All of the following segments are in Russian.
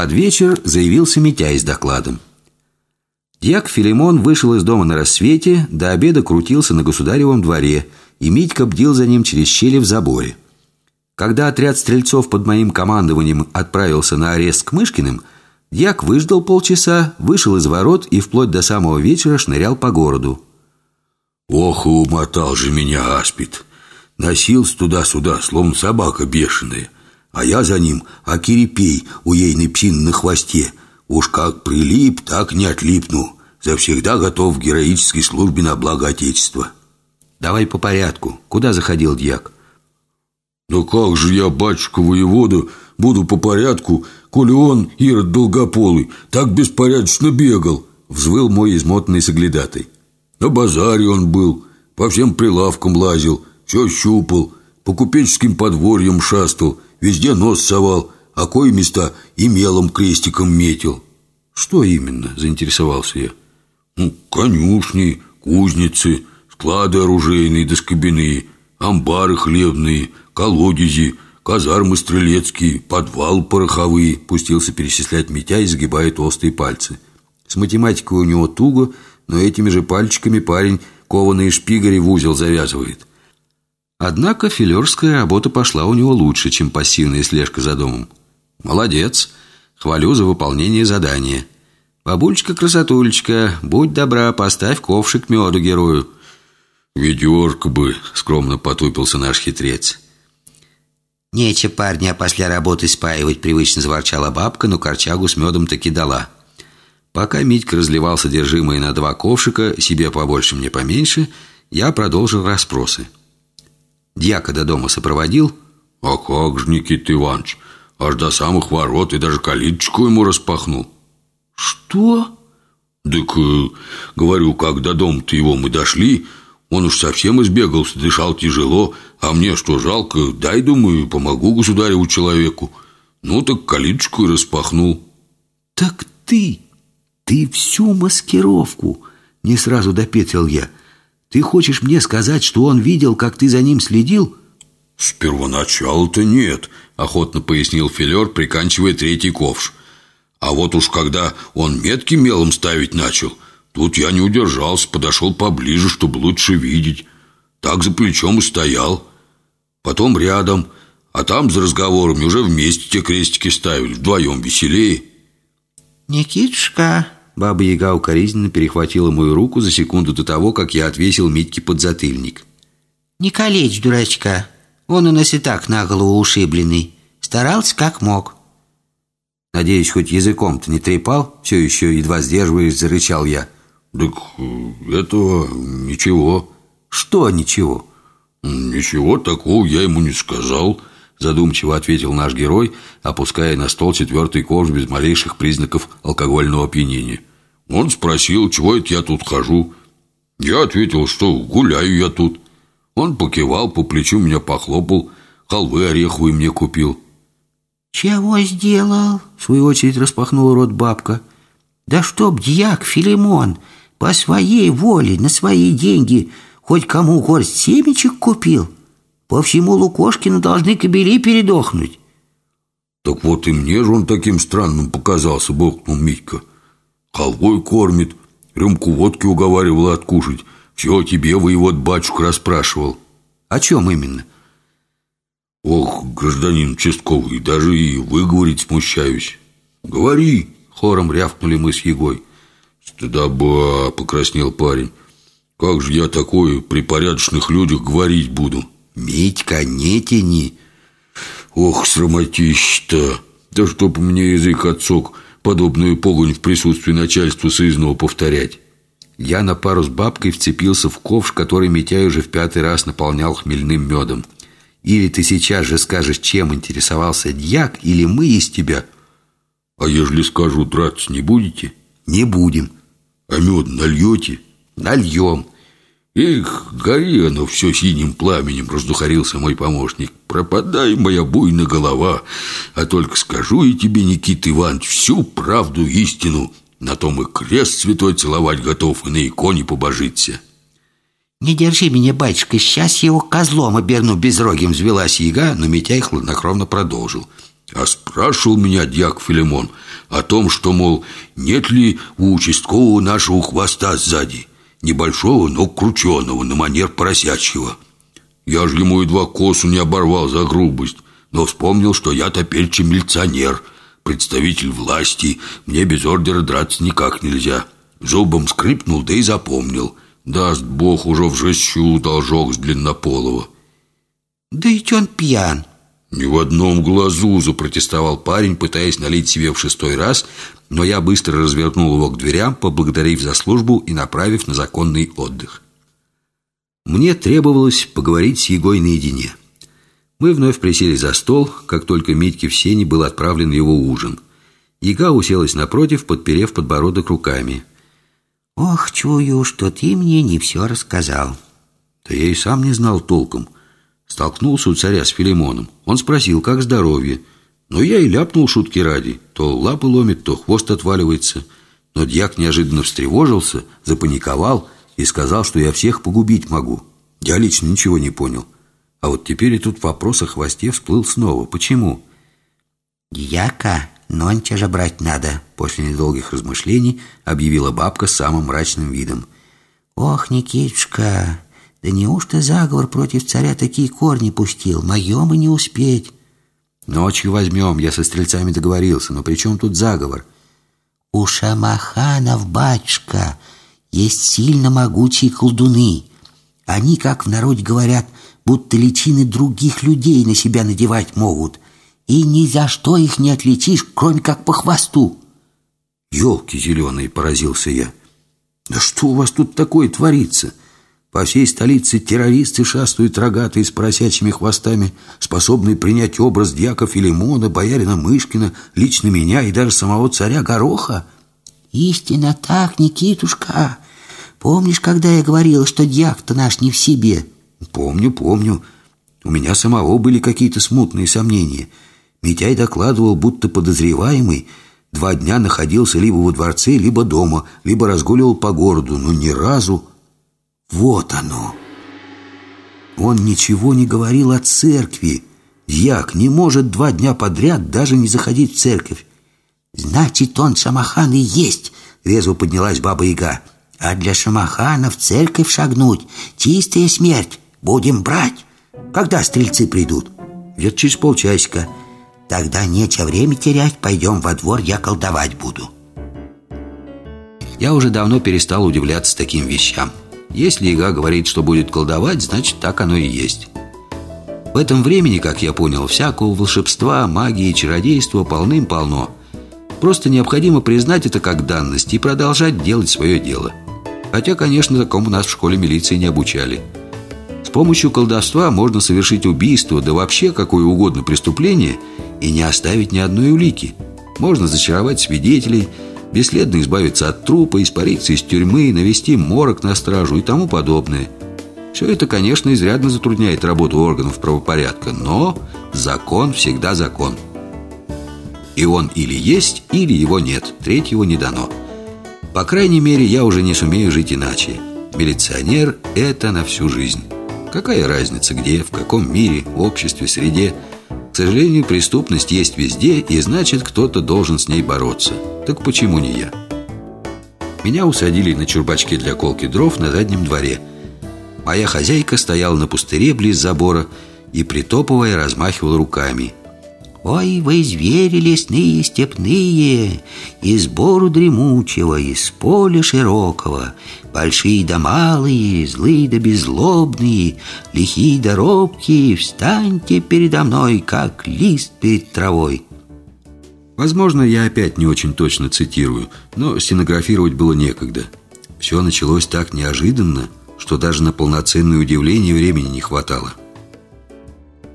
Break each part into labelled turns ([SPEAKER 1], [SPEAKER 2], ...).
[SPEAKER 1] Под вечер заявился Митяй с докладом. Дьяк Филимон вышел из дома на рассвете, до обеда крутился на государевом дворе, и Митька бдил за ним через щели в заборе. Когда отряд стрельцов под моим командованием отправился на арест к Мышкиным, Дьяк выждал полчаса, вышел из ворот и вплоть до самого вечера шнырял по городу.
[SPEAKER 2] «Ох, умотал же меня аспид! Носился туда-сюда, словно собака бешеная, а я за ним, а кирепей у ейной псины на хвосте. Уж как прилип, так не отлипну. Завсегда готов в героической службе на благо Отечества».
[SPEAKER 1] «Давай по порядку. Куда заходил дьяк?»
[SPEAKER 2] «Да как же я, батюшка воевода, буду по порядку, коли он, Ирод Долгополый, так беспорядочно бегал?» Взвыл мой измотанный соглядатай. «На базаре он был, по всем прилавкам лазил, все щупал, по купеческим подворьям шастал, везде нос совал, а кое места и мелом крестиком метил».
[SPEAKER 1] «Что именно?» – заинтересовался я.
[SPEAKER 2] «Ну, конюшни, кузницы, склады оружейные да скобяные, амбары хлебные, колодези, казармы стрелецкие, подвал пороховые Пустился перечислять Митя, изгибая толстые пальцы С математикой у него туго, но этими же пальчиками парень кованые шпигари в узел завязывает Однако филерская работа пошла у него лучше, чем пассивная слежка за домом. Молодец, хвалю за выполнение задания. Бабулечка-красотулечка, будь добра, поставь ковшик меду герою. «Ведерко бы», — скромно потупился наш хитрец.
[SPEAKER 1] «Нече парня после работы спаивать», — привычно заворчала бабка, но корчагу с медом таки дала. Пока Митька разливал содержимое на два ковшика, себе побольше, мне поменьше, я продолжил расспросы. Дьяка до дома сопроводил.
[SPEAKER 2] «А как же, Никита Иванович, аж до самых ворот и даже калиточку ему распахнул».
[SPEAKER 1] «Что?»
[SPEAKER 2] «Так, э, говорю, как до дома-то его мы дошли, он уж совсем избегался, дышал тяжело, а мне что, жалко, дай, думаю, помогу государеву человеку. Ну, так калиточку и распахнул.
[SPEAKER 1] Так ты, ты всю маскировку, не сразу допетил я. Ты хочешь мне сказать, что он видел, как ты за ним следил?
[SPEAKER 2] С первоначала-то нет, охотно пояснил Филер, приканчивая третий ковш. А вот уж когда он метки мелом ставить начал – Тут я не удержался, подошел поближе, чтобы лучше видеть. Так за плечом и стоял. Потом рядом, а там за разговорами уже вместе те крестики ставили, вдвоем веселее.
[SPEAKER 1] «Никитушка!» Баба Яга укоризненно перехватила мою руку за секунду до того, как я отвесил Митьке подзатыльник. «Не калечь, дурачка. Он у нас и так на голову ушибленный. Старался как мог». Надеюсь, хоть языком-то не трепал, все еще едва сдерживаясь, зарычал я.
[SPEAKER 2] Так этого ничего
[SPEAKER 1] Что ничего?
[SPEAKER 2] Ничего такого я ему не сказал
[SPEAKER 1] Задумчиво ответил наш герой, опуская на стол четвертый ковш без малейших признаков алкогольного опьянения
[SPEAKER 2] Он спросил, чего это я тут хожу Я ответил, что гуляю я тут Он покивал, по плечу меня похлопал Халвы ореховые мне купил
[SPEAKER 1] «Чего сделал?» В свою очередь распахнула рот бабка «Да чтоб дьяк Филимон по своей воле, на свои деньги, хоть кому горсть семечек купил. По всему Лукошкину должны кобели передохнуть.
[SPEAKER 2] Так вот и мне же он таким странным показался, бухнул Митька. Халвой кормит, рюмку водки уговаривал откушать. Все о тебе, воевод батюшка, расспрашивал.
[SPEAKER 1] О чем именно?
[SPEAKER 2] Ох, гражданин участковый, даже и выговорить смущаюсь. Говори, хором рявкнули мы с Егой. «Стыдоба!» – покраснел парень. «Как же я такое при порядочных людях говорить буду?»
[SPEAKER 1] «Митька, не тяни!»
[SPEAKER 2] «Ох, срамотища-то! Да чтоб мне язык отсок подобную погонь в присутствии начальства соизного повторять!»
[SPEAKER 1] Я на пару с бабкой вцепился в ковш, который Митяй уже в пятый раз наполнял хмельным медом. Или ты сейчас же скажешь, чем интересовался дьяк, или мы из тебя.
[SPEAKER 2] А ежели скажу, драться не будете?
[SPEAKER 1] Не будем.
[SPEAKER 2] А мед нальете?
[SPEAKER 1] Нальем.
[SPEAKER 2] Эх, гори оно все синим пламенем, раздухарился мой помощник. Пропадай, моя буйная голова. А только скажу я тебе, Никита Иванович, всю правду, истину. На том и крест святой целовать готов, и на иконе побожиться.
[SPEAKER 1] «Не держи меня, батюшка, сейчас его козлом оберну безрогим!» Взвелась яга, но Митяй хладнокровно продолжил.
[SPEAKER 2] А спрашивал меня дьяк Филимон о том, что, мол, нет ли у участкового нашего хвоста сзади Небольшого, но крученого, на манер поросячьего. Я же ему едва косу не оборвал за грубость Но вспомнил, что я теперича милиционер Представитель власти. Мне без ордера драться никак нельзя. Зубом скрипнул, да и запомнил. Даст бог ужо взыщу должок с длиннополого.
[SPEAKER 3] Да ведь он пьян
[SPEAKER 2] «Ни в одном глазу!» – запротестовал парень, пытаясь налить себе в шестой раз, но я быстро развернул его к дверям, поблагодарив за службу и направив на законный отдых. Мне требовалось поговорить с Егой наедине. Мы вновь присели за стол, как только Митьке в сене был отправлен его ужин. Яга уселась напротив, подперев подбородок руками.
[SPEAKER 3] «Ох, чую, что ты мне не все рассказал».
[SPEAKER 1] «Да я и сам не знал толком». Столкнулся у царя с Филимоном. Он спросил, как здоровье. Но я и ляпнул шутки ради. То лапы ломит, то хвост отваливается. Но дьяк неожиданно встревожился, запаниковал и сказал, что я всех погубить могу. Я лично ничего не понял. А вот теперь и тут вопрос о хвосте всплыл снова. Почему?
[SPEAKER 3] «Дьяка, нонча же брать надо», после недолгих размышлений объявила бабка самым мрачным видом. «Ох, Никитушка, да неужто заговор против царя такие корни пустил? Моем и не успеть.
[SPEAKER 1] Ночью возьмем, я со стрельцами договорился. Но при чем тут заговор?
[SPEAKER 3] У шамаханов, батюшка, есть сильно могучие колдуны. Они, как в народе говорят, будто личины других людей на себя надевать могут. И ни за что их не отличишь, кроме как по хвосту.
[SPEAKER 1] Елки зеленые, поразился я. Да что у вас тут такое творится? — по всей столице террористы шастают рогатые с поросячьими хвостами, способные принять образ дьяка Филимона, боярина Мышкина, лично меня и даже самого царя Гороха.
[SPEAKER 3] Истинно так, Никитушка. Помнишь, когда я говорила, что дьяк-то наш не в себе?
[SPEAKER 1] Помню, помню. У меня самого были какие-то смутные сомнения. Митяй докладывал, будто подозреваемый два дня находился либо во дворце, либо дома, либо разгуливал по городу, но ни разу вот оно. Он ничего не говорил о церкви. Дьяк не может два дня подряд даже не заходить в церковь.
[SPEAKER 3] Значит, он шамахан и есть, резво поднялась баба Яга. А для шамахана в церковь шагнуть — чистая смерть. Будем брать. Когда стрельцы придут?
[SPEAKER 1] Где-то через полчасика.
[SPEAKER 3] Тогда нечего время терять, пойдем во двор, я колдовать буду.
[SPEAKER 1] Я уже давно перестал удивляться таким вещам. Если Ига говорит, что будет колдовать, значит так оно и есть. В этом времени, как я понял, всякого волшебства, магии, чародейства полным-полно. Просто необходимо признать это как данность и продолжать делать свое дело. Хотя, конечно, такому нас в школе милиции не обучали. С помощью колдовства можно совершить убийство, да вообще какое угодно преступление и не оставить ни одной улики. Можно зачаровать свидетелей – бесследно избавиться от трупа, испариться из тюрьмы, навести морок на стражу и тому подобное. Все это, конечно, изрядно затрудняет работу органов правопорядка, но закон всегда закон. И он или есть, или его нет, третьего не дано. По крайней мере, я уже не сумею жить иначе. Милиционер – это на всю жизнь. Какая разница, где, в каком мире, обществе, среде – к сожалению, преступность есть везде, и значит, кто-то должен с ней бороться. Так почему не я? Меня усадили на чурбачке для колки дров на заднем дворе. Моя хозяйка стояла на пустыре близ забора и, притопывая, размахивала руками –
[SPEAKER 3] Ой, вы звери лесные, степные, Из бору дремучего, из поля широкого, Большие да малые, злые да беззлобные, Лихие да робкие, встаньте передо мной, Как лист перед травой.
[SPEAKER 1] Возможно, я опять не очень точно цитирую, но стенографировать было некогда. Все началось так неожиданно, что даже на полноценное удивление времени не хватало.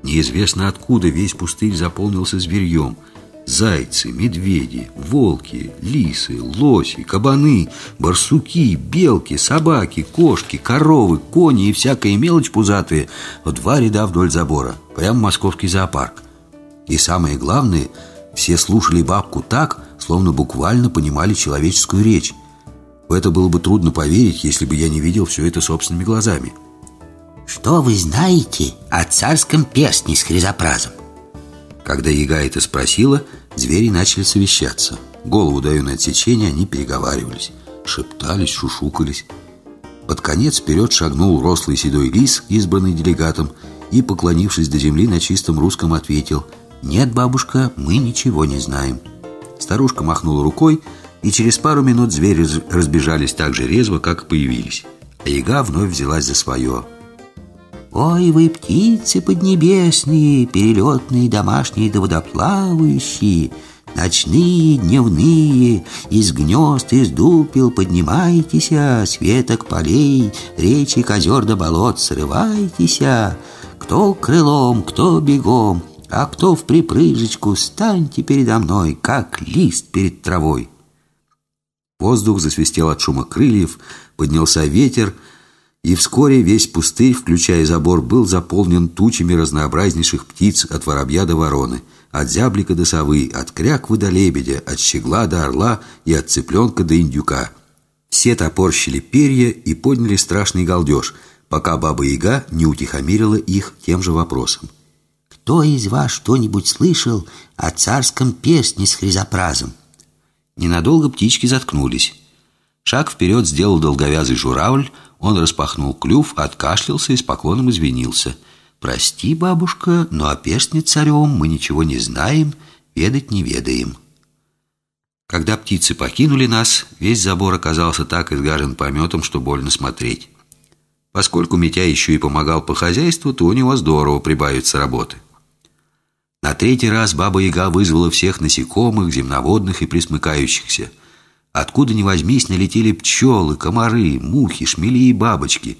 [SPEAKER 1] Неизвестно откуда весь пустырь заполнился зверьем. Зайцы, медведи, волки, лисы, лоси, кабаны, барсуки, белки, собаки, кошки, коровы, кони и всякая мелочь пузатые в два ряда вдоль забора. Прям московский зоопарк. И самое главное, все слушали бабку так, словно буквально понимали человеческую речь. В это было бы трудно поверить, если бы я не видел все это собственными глазами.
[SPEAKER 3] Что вы знаете о царском перстне с хризопразом?
[SPEAKER 1] Когда яга это спросила, звери начали совещаться. Голову даю на отсечение, они переговаривались, шептались, шушукались. Под конец вперед шагнул рослый седой лис, избранный делегатом, и, поклонившись до земли, на чистом русском ответил «Нет, бабушка, мы ничего не знаем». Старушка махнула рукой, и через пару минут звери разбежались так же резво, как и появились. А яга вновь взялась за свое – Ой, вы птицы поднебесные, перелетные, домашние да водоплавающие, Ночные, дневные, из гнезд, из дупел поднимайтесь, Светок полей, речек, озер да болот срывайтесь, Кто крылом, кто бегом, а кто в припрыжечку, Станьте передо мной, как лист перед травой. Воздух засвистел от шума крыльев, поднялся ветер, и вскоре весь пустырь, включая забор, был заполнен тучами разнообразнейших птиц от воробья до вороны, от зяблика до совы, от кряквы до лебедя, от щегла до орла и от цыпленка до индюка. Все топорщили перья и подняли страшный галдеж, пока Баба-Яга не утихомирила их тем же вопросом. «Кто из вас что-нибудь слышал о царском песне с хризопразом?» Ненадолго птички заткнулись. Шаг вперед сделал долговязый журавль, он распахнул клюв, откашлялся и с поклоном извинился. «Прости, бабушка, но о перстне царем мы ничего не знаем, ведать не ведаем». Когда птицы покинули нас, весь забор оказался так изгажен пометом, что больно смотреть. Поскольку Митя еще и помогал по хозяйству, то у него здорово прибавится работы. На третий раз Баба-Яга вызвала всех насекомых, земноводных и присмыкающихся – Откуда ни возьмись, налетели пчелы, комары, мухи, шмели и бабочки.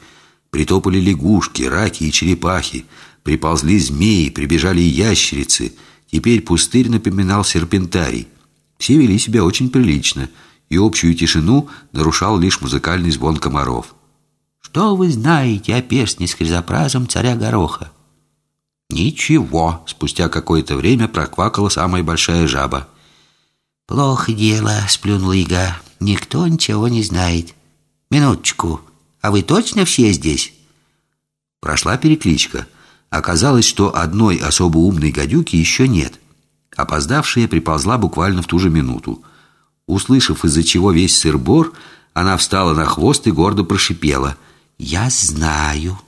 [SPEAKER 1] Притопали лягушки, раки и черепахи. Приползли змеи, прибежали ящерицы. Теперь пустырь напоминал серпентарий. Все вели себя очень прилично, и общую тишину нарушал лишь музыкальный звон комаров. «Что вы знаете о перстне с хризопразом царя Гороха?» «Ничего», — спустя какое-то время проквакала самая большая жаба. «Плохо дело», — сплюнул Ига. «Никто ничего не знает. Минуточку, а вы точно все здесь?» Прошла перекличка. Оказалось, что одной особо умной гадюки еще нет. Опоздавшая приползла буквально в ту же минуту. Услышав, из-за чего весь сыр-бор, она встала на хвост и гордо прошипела. «Я знаю».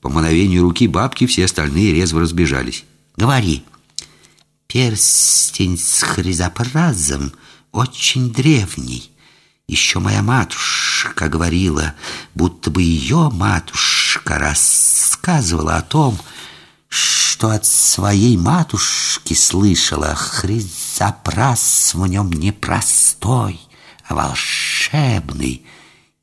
[SPEAKER 1] По мановению руки бабки все остальные резво разбежались. «Говори». Перстень с хризопразом очень древний. Еще моя матушка говорила, будто бы ее матушка рассказывала о том, что от своей матушки слышала хризопраз в нем не простой, а волшебный.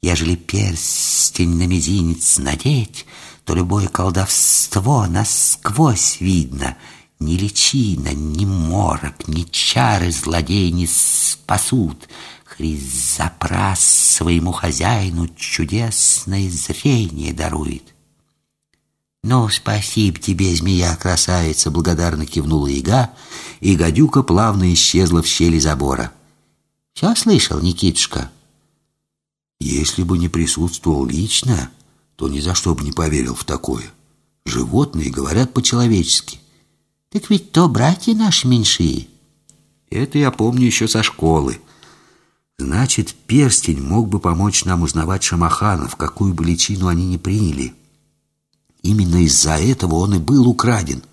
[SPEAKER 1] Ежели перстень на мизинец надеть, то любое колдовство насквозь видно — ни личина, ни морок, ни чары злодей не спасут. Хризопрас своему хозяину чудесное зрение дарует. «Ну, спасибо тебе, змея-красавица!» — благодарно кивнула яга, и гадюка плавно исчезла в щели забора. «Все слышал, Никитушка?» «Если бы не присутствовал лично, то ни за что бы не поверил в такое. Животные говорят по-человечески. Так ведь то братья наши меньшие. Это я помню еще со школы. Значит, перстень мог бы помочь нам узнавать шамаханов, какую бы личину они ни приняли. Именно из-за этого он и был украден.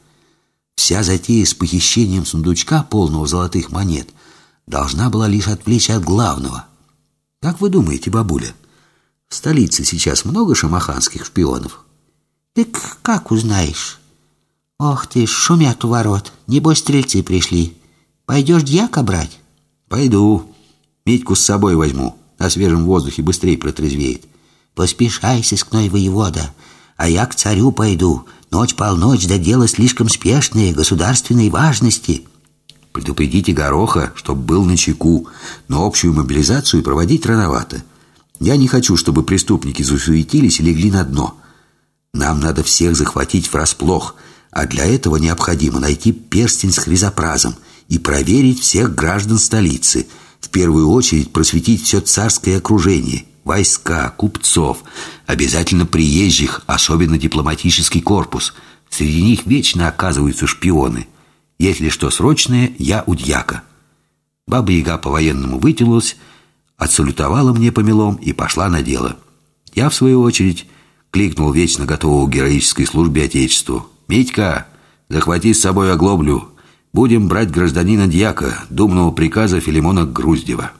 [SPEAKER 1] Вся затея с похищением сундучка, полного золотых монет, должна была лишь отвлечь от главного. Как вы думаете, бабуля, в столице сейчас много шамаханских шпионов? Так как узнаешь? «Ох ты, шумят у ворот. Небось, стрельцы пришли. Пойдешь дьяка брать?» «Пойду. Митьку с собой возьму. На свежем воздухе быстрее протрезвеет».
[SPEAKER 3] «Поспешай, сыскной воевода, а я к царю пойду. Ночь-полночь, да дело слишком спешное, государственной важности».
[SPEAKER 1] «Предупредите Гороха, чтоб был на чеку, но общую мобилизацию проводить рановато. Я не хочу, чтобы преступники засуетились и легли на дно. Нам надо всех захватить врасплох» а для этого необходимо найти перстень с хризопразом и проверить всех граждан столицы, в первую очередь просветить все царское окружение, войска, купцов, обязательно приезжих, особенно дипломатический корпус. Среди них вечно оказываются шпионы. Если что срочное, я у дьяка. Баба-яга по-военному вытянулась, отсалютовала мне помелом и пошла на дело. Я, в свою очередь, кликнул вечно готового к героической службе Отечеству. «Митька, захвати с собой оглоблю. Будем брать гражданина Дьяка, думного приказа Филимона Груздева».